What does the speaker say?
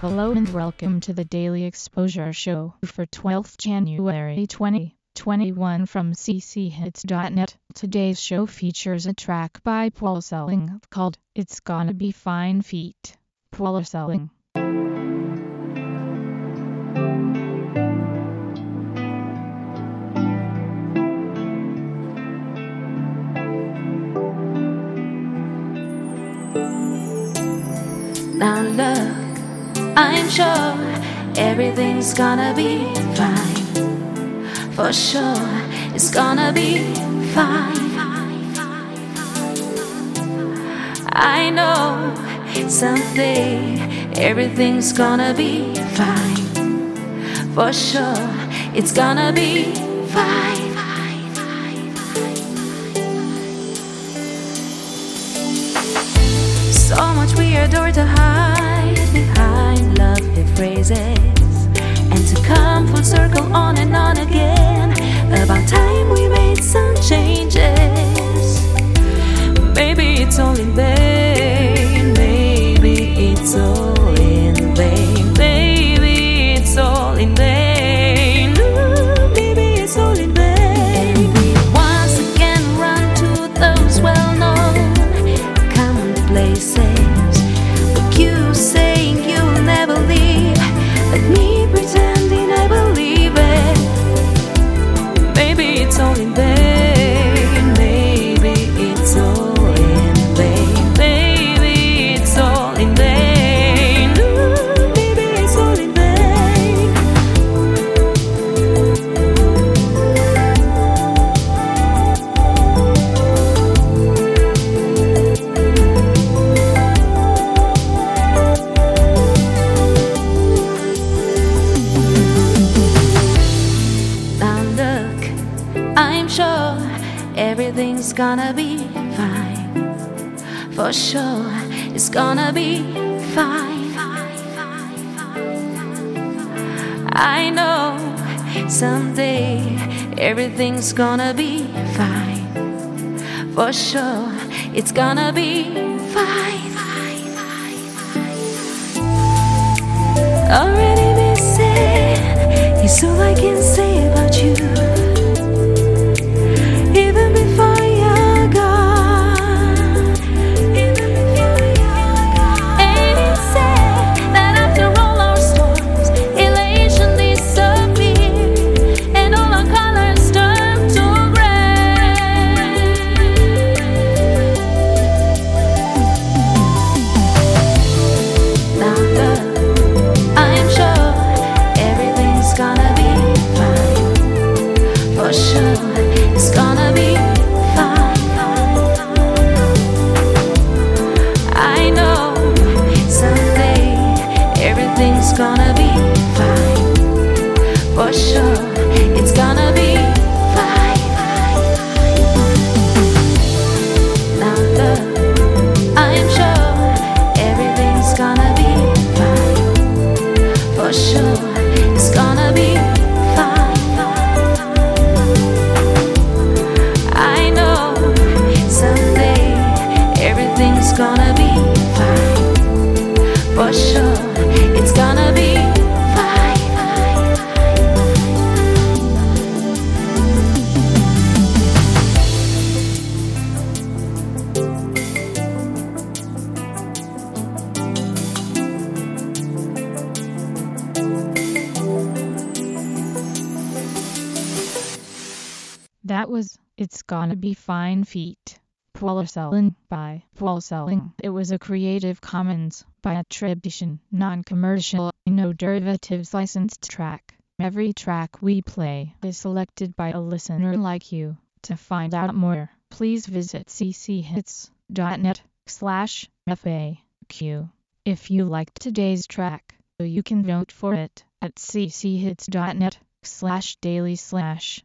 Hello and welcome to the Daily Exposure Show for 12th January 2021 from cchits.net. Today's show features a track by Paul Selling called It's Gonna Be Fine Feet. Paul Selling. Now look, I'm sure everything's gonna be fine. For sure, it's gonna be fine. I know someday everything's gonna be fine. For sure, it's gonna be fine. So much we adore to hide phrases and to come full circle on and on again. About time we made some changes. Gonna be fine. For sure, it's gonna be fine. I know someday everything's gonna be fine. For sure, it's gonna be fine. Already been gonna be fine. For sure, That was It's Gonna Be Fine Feet. Paul Selling by Paul Selling. It was a Creative Commons by attribution, non-commercial, no derivatives licensed track. Every track we play is selected by a listener like you. To find out more, please visit cchits.net slash FAQ. If you liked today's track, you can vote for it at cchits.net slash daily slash